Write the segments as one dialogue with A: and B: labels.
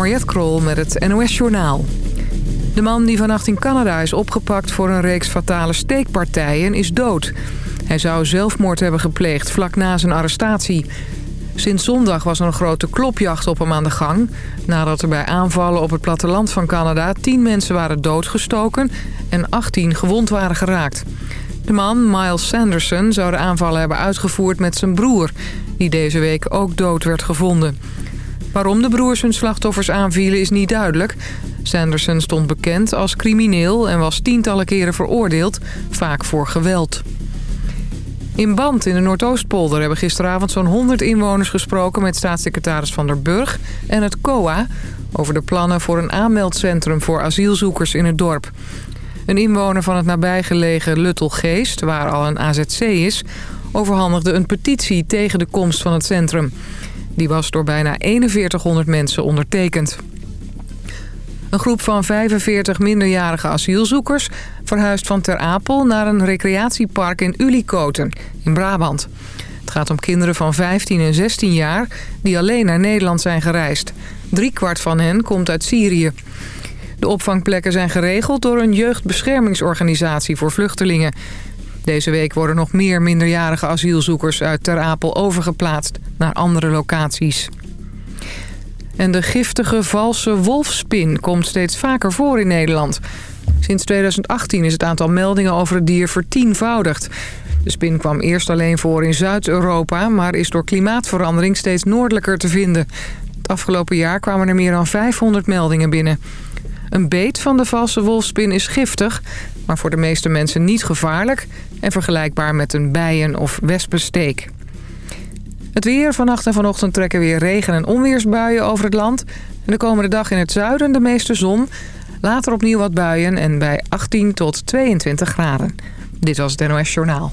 A: Mariette Krol met het NOS Journaal. De man die vannacht in Canada is opgepakt voor een reeks fatale steekpartijen is dood. Hij zou zelfmoord hebben gepleegd vlak na zijn arrestatie. Sinds zondag was er een grote klopjacht op hem aan de gang... nadat er bij aanvallen op het platteland van Canada... 10 mensen waren doodgestoken en 18 gewond waren geraakt. De man, Miles Sanderson, zou de aanvallen hebben uitgevoerd met zijn broer... die deze week ook dood werd gevonden. Waarom de broers hun slachtoffers aanvielen is niet duidelijk. Sanderson stond bekend als crimineel en was tientallen keren veroordeeld, vaak voor geweld. In Band in de Noordoostpolder hebben gisteravond zo'n 100 inwoners gesproken... met staatssecretaris Van der Burg en het COA... over de plannen voor een aanmeldcentrum voor asielzoekers in het dorp. Een inwoner van het nabijgelegen Luttelgeest, waar al een AZC is... overhandigde een petitie tegen de komst van het centrum. Die was door bijna 4100 mensen ondertekend. Een groep van 45 minderjarige asielzoekers verhuist van Ter Apel naar een recreatiepark in Ulikoten in Brabant. Het gaat om kinderen van 15 en 16 jaar die alleen naar Nederland zijn gereisd. kwart van hen komt uit Syrië. De opvangplekken zijn geregeld door een jeugdbeschermingsorganisatie voor vluchtelingen. Deze week worden nog meer minderjarige asielzoekers uit Ter Apel overgeplaatst naar andere locaties. En de giftige valse wolfspin komt steeds vaker voor in Nederland. Sinds 2018 is het aantal meldingen over het dier vertienvoudigd. De spin kwam eerst alleen voor in Zuid-Europa... maar is door klimaatverandering steeds noordelijker te vinden. Het afgelopen jaar kwamen er meer dan 500 meldingen binnen. Een beet van de valse wolfspin is giftig... maar voor de meeste mensen niet gevaarlijk... en vergelijkbaar met een bijen- of wespensteek. Het weer. Vannacht en vanochtend trekken weer regen- en onweersbuien over het land. En de komende dag in het zuiden de meeste zon. Later opnieuw wat buien en bij 18 tot 22 graden. Dit was het NOS Journaal.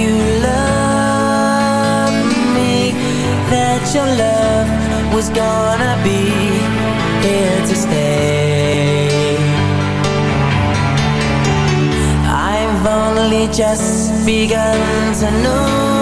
B: you me, that your love was gonna be here to stay. I've only just begun to know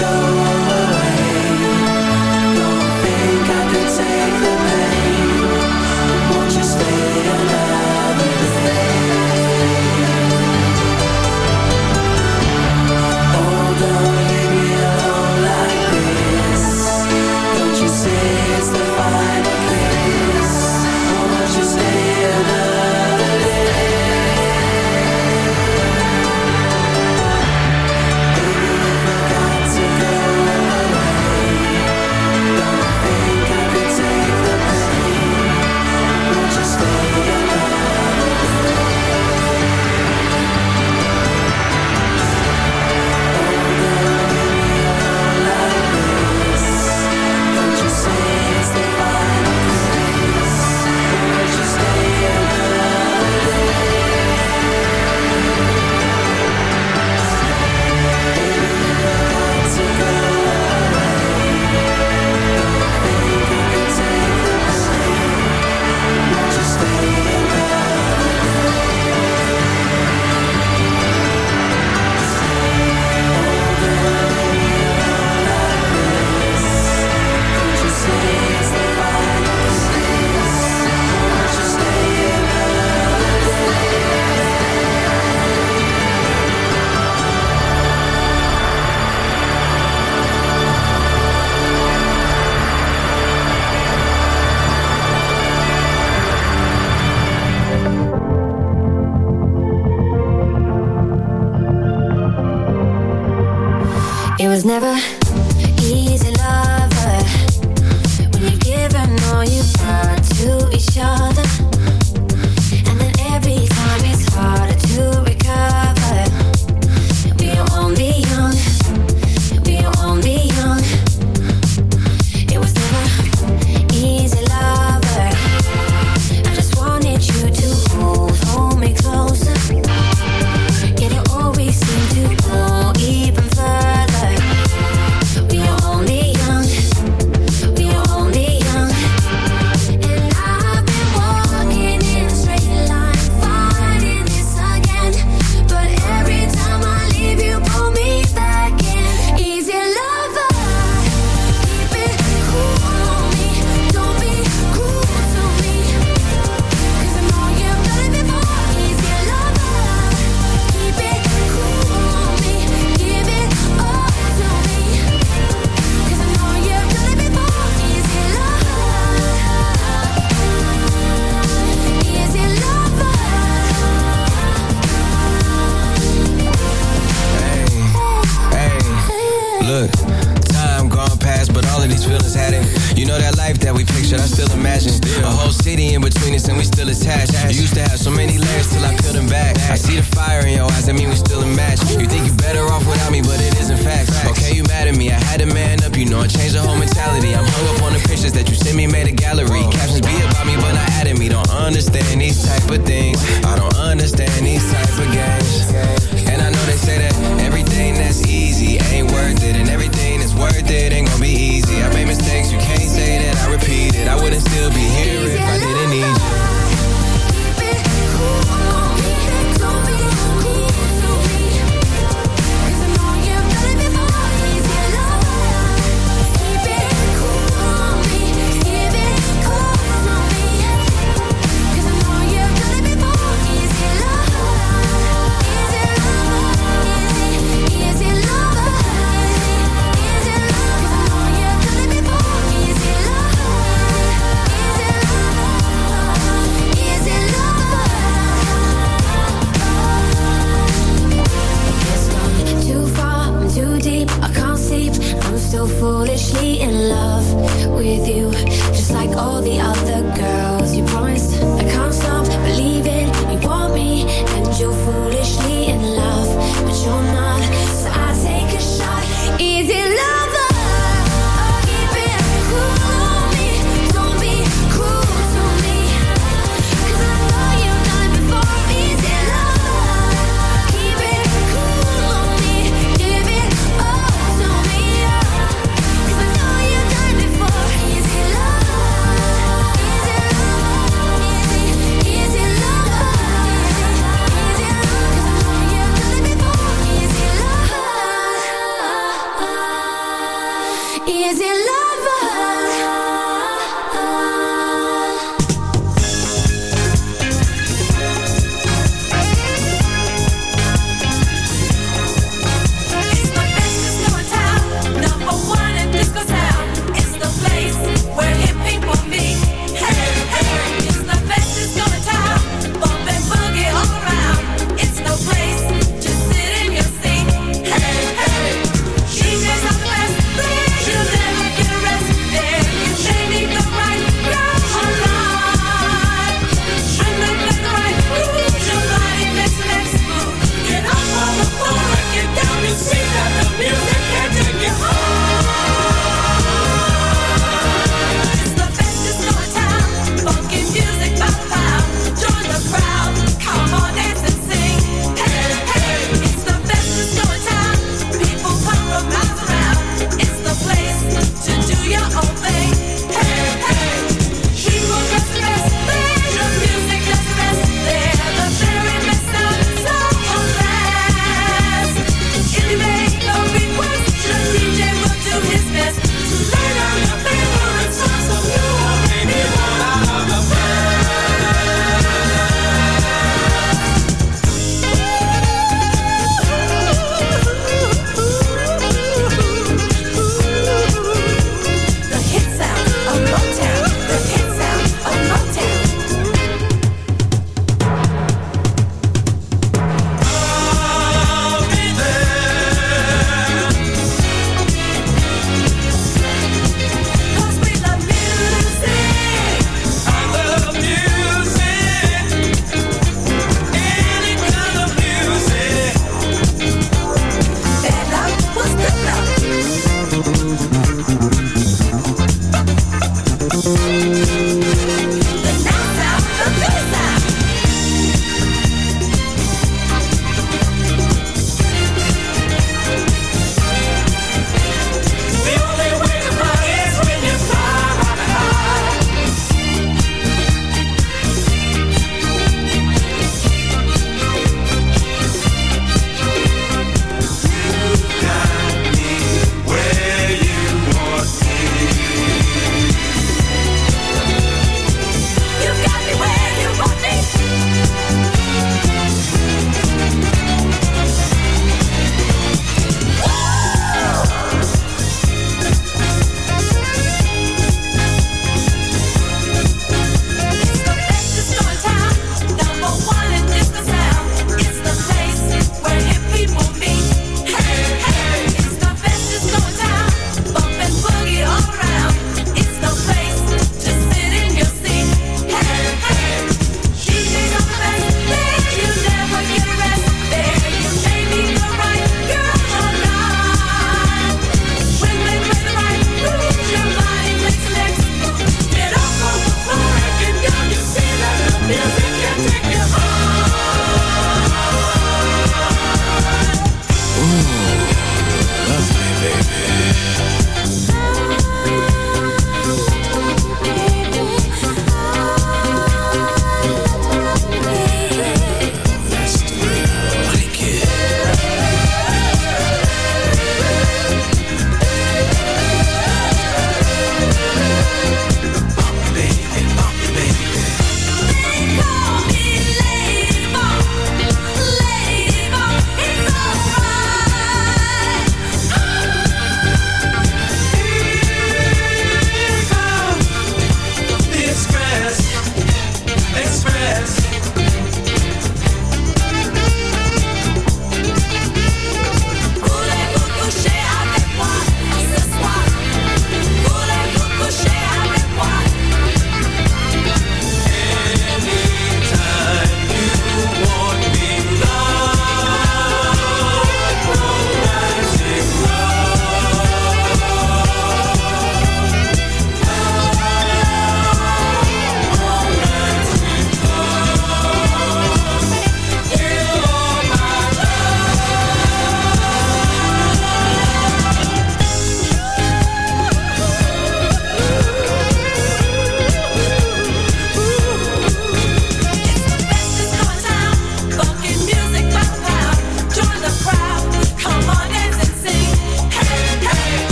B: go.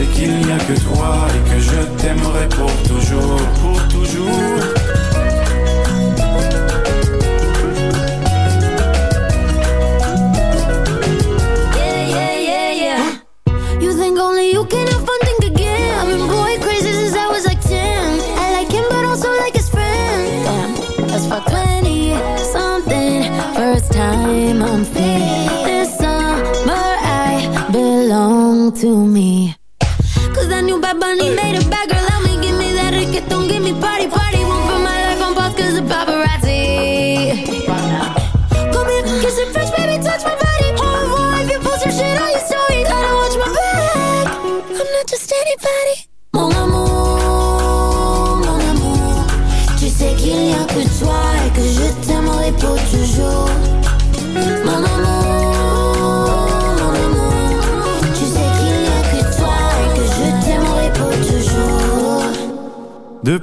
C: c'est qu'il n'y a que toi et que je t'aimerai pour toujours, pour toujours.
D: Yeah, yeah, yeah, yeah. You think only you can have fun, think. I've been crazy since I was like 10. I like him, but also like his. Damn, that's for 20 something. First time I'm feeling to me Hey.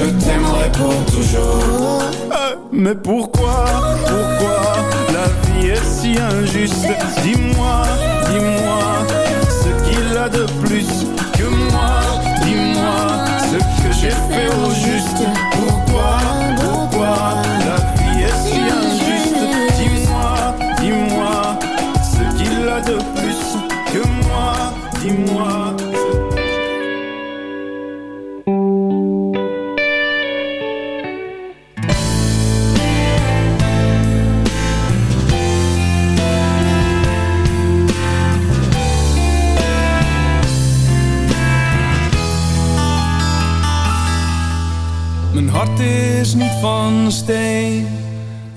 E: je t'aimerai pour toujours.
C: Mais pourquoi, pourquoi la vie est si injuste? Dis-moi, dis-moi ce qu'il a de plus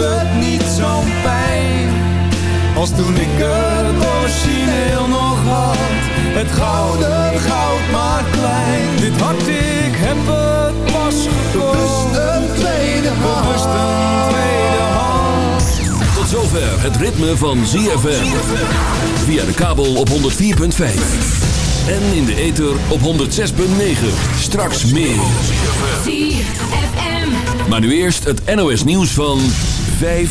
F: Het niet zo'n pijn. Als toen ik het origineel nog had, het gouden goud maar klein. Dit hart, ik heb het pas gekocht. Bewust een tweede hand. Bewust een tweede hand.
G: Tot zover het ritme van ZFM. Via de kabel op 104.5. En in de ether op 106.9. Straks meer. Maar nu eerst het NOS nieuws van 5